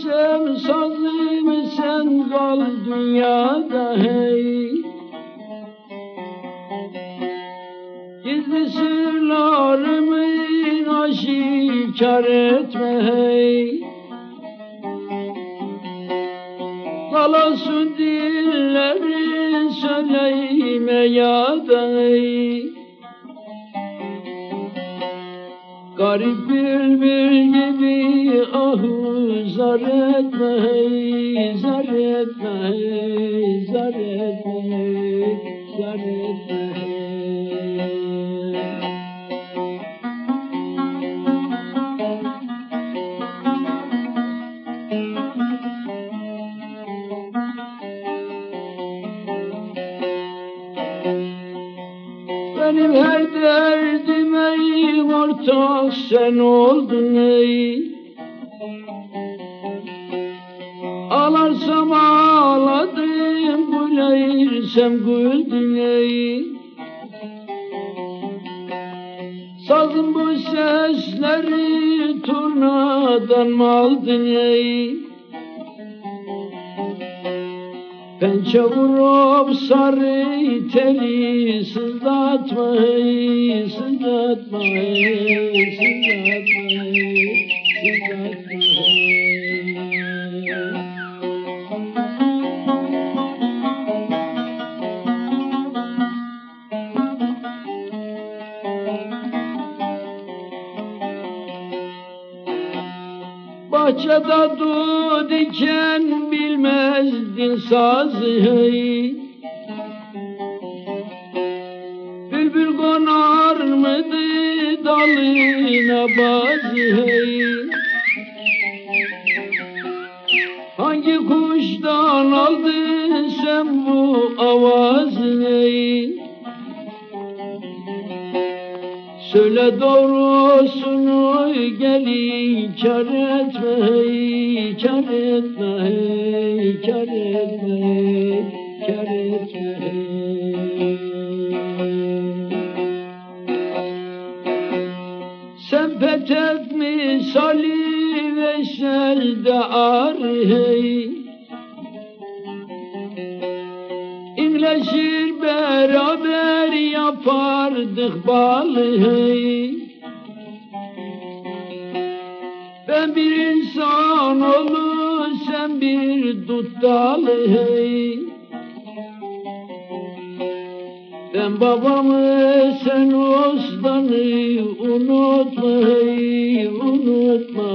Ölsem sazım sen kal dünyada hey. Gizli sırlarımın aşikar etme hey. Kalasın dillerin söyleyme ya da hey. Garip bülbül gibi ahu zar etme hey, zar etme hey, zar etme zar etme hey. Benim her derdim ey ortak sen oldun ey. Ağlarsam ağladım gülersem güldün ey. Sazın bu sesleri turnadan mı aldın ey Pençe vurup sarı teli sızlatma ey, sızlatma ey, Bahçede du diken bilmezdin sazı Bülbül konar mıydı dalına bazı Hangi kuştan aldın sen bu avazı Söyle gelin kar etme kar etme kar etme kar etme hey. Sen petek misali ve selde ar hey İnleşir beraber yapardık balı hey Sen bir insan olu, sen bir duttalı hey. Ben babamı, sen ustanı unutma hey, unutma.